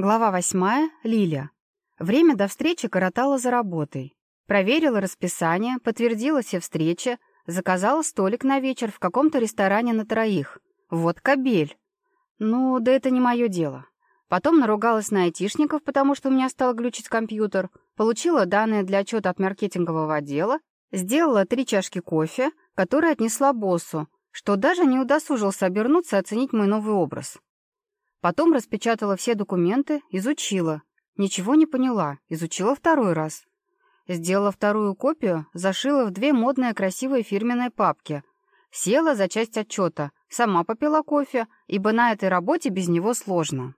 Глава восьмая. Лиля. Время до встречи коротала за работой. Проверила расписание, подтвердила все встречи, заказала столик на вечер в каком-то ресторане на троих. Вот кабель. Ну, да это не мое дело. Потом наругалась на айтишников, потому что у меня стал глючить компьютер, получила данные для отчета от маркетингового отдела, сделала три чашки кофе, которые отнесла боссу, что даже не удосужился обернуться и оценить мой новый образ. Потом распечатала все документы, изучила. Ничего не поняла, изучила второй раз. Сделала вторую копию, зашила в две модные красивые фирменные папки. Села за часть отчета, сама попила кофе, ибо на этой работе без него сложно.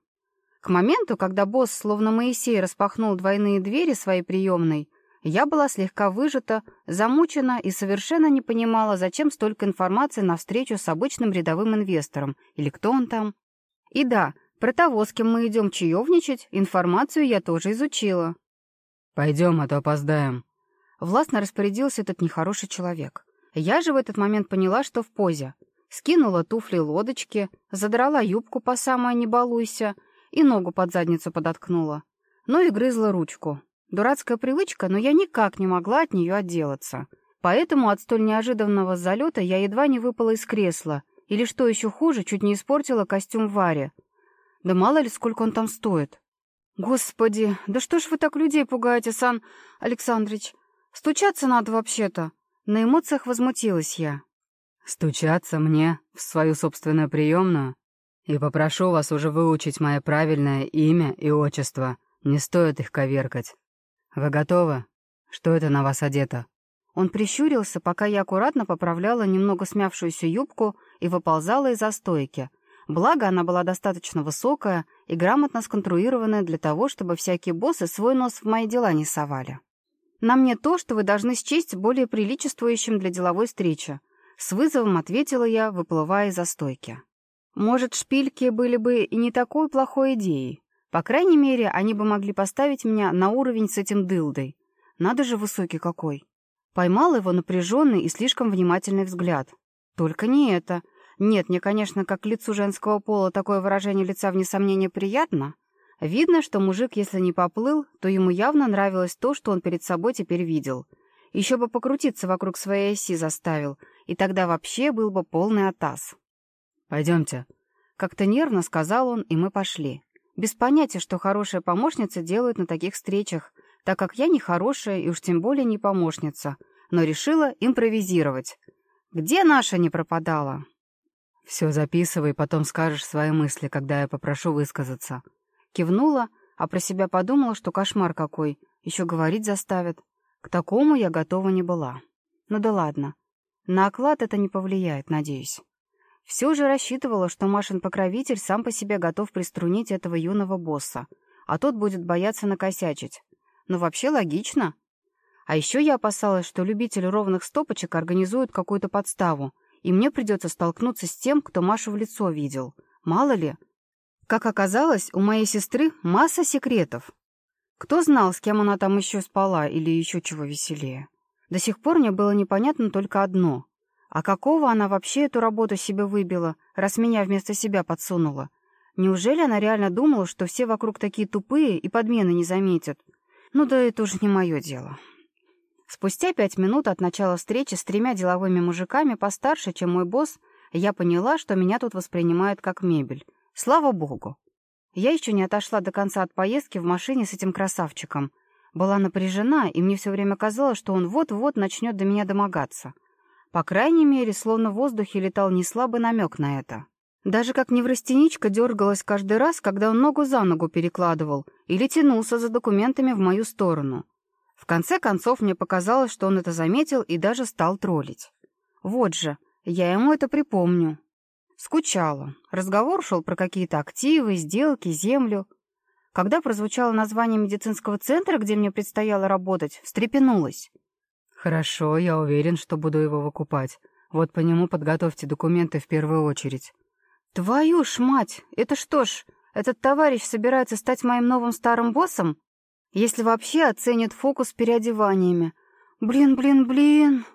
К моменту, когда босс, словно Моисей, распахнул двойные двери своей приемной, я была слегка выжата, замучена и совершенно не понимала, зачем столько информации на встречу с обычным рядовым инвестором, или кто он там. И да, про того, с кем мы идем чаевничать, информацию я тоже изучила. «Пойдем, а то опоздаем». Властно распорядился этот нехороший человек. Я же в этот момент поняла, что в позе. Скинула туфли-лодочки, задрала юбку по самое «не балуйся» и ногу под задницу подоткнула. Ну и грызла ручку. Дурацкая привычка, но я никак не могла от нее отделаться. Поэтому от столь неожиданного залета я едва не выпала из кресла или, что еще хуже, чуть не испортила костюм Варе. Да мало ли, сколько он там стоит. Господи, да что ж вы так людей пугаете, Сан Александрович? Стучаться надо вообще-то. На эмоциях возмутилась я. Стучаться мне в свою собственную приемную? И попрошу вас уже выучить мое правильное имя и отчество. Не стоит их коверкать. Вы готовы? Что это на вас одето? Он прищурился, пока я аккуратно поправляла немного смявшуюся юбку и выползала из-за стойки. Благо, она была достаточно высокая и грамотно сконструированная для того, чтобы всякие боссы свой нос в мои дела не совали. «На мне то, что вы должны счесть более приличествующим для деловой встречи», с вызовом ответила я, выплывая из-за стойки. Может, шпильки были бы и не такой плохой идеей. По крайней мере, они бы могли поставить меня на уровень с этим дылдой. Надо же высокий какой. Поймал его напряженный и слишком внимательный Нет, мне, конечно, как лицу женского пола такое выражение лица вне сомнения приятно. Видно, что мужик, если не поплыл, то ему явно нравилось то, что он перед собой теперь видел. Еще бы покрутиться вокруг своей оси заставил, и тогда вообще был бы полный атас. «Пойдемте», — как-то нервно сказал он, и мы пошли. Без понятия, что хорошая помощница делает на таких встречах, так как я не хорошая и уж тем более не помощница, но решила импровизировать. Где наша не пропадала? Все записывай, потом скажешь свои мысли, когда я попрошу высказаться». Кивнула, а про себя подумала, что кошмар какой, еще говорить заставят. К такому я готова не была. Ну да ладно. На оклад это не повлияет, надеюсь. Все же рассчитывала, что Машин покровитель сам по себе готов приструнить этого юного босса, а тот будет бояться накосячить. Но ну, вообще логично. А еще я опасалась, что любитель ровных стопочек организует какую-то подставу, и мне придется столкнуться с тем, кто Машу в лицо видел. Мало ли. Как оказалось, у моей сестры масса секретов. Кто знал, с кем она там еще спала или еще чего веселее. До сих пор мне было непонятно только одно. А какого она вообще эту работу себе выбила, раз меня вместо себя подсунула? Неужели она реально думала, что все вокруг такие тупые и подмены не заметят? Ну да это уже не мое дело. Спустя пять минут от начала встречи с тремя деловыми мужиками постарше, чем мой босс, я поняла, что меня тут воспринимают как мебель. Слава богу. Я еще не отошла до конца от поездки в машине с этим красавчиком. Была напряжена, и мне все время казалось, что он вот-вот начнет до меня домогаться. По крайней мере, словно в воздухе летал неслабый намек на это. Даже как неврастеничка дергалась каждый раз, когда он ногу за ногу перекладывал или тянулся за документами в мою сторону. В конце концов, мне показалось, что он это заметил и даже стал троллить. Вот же, я ему это припомню. Скучала. Разговор шел про какие-то активы, сделки, землю. Когда прозвучало название медицинского центра, где мне предстояло работать, встрепенулась. «Хорошо, я уверен, что буду его выкупать. Вот по нему подготовьте документы в первую очередь». «Твою ж мать! Это что ж, этот товарищ собирается стать моим новым старым боссом? Если вообще оценят фокус с переодеваниями. Блин, блин, блин.